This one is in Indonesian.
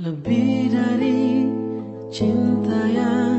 Lebih dari cinta yang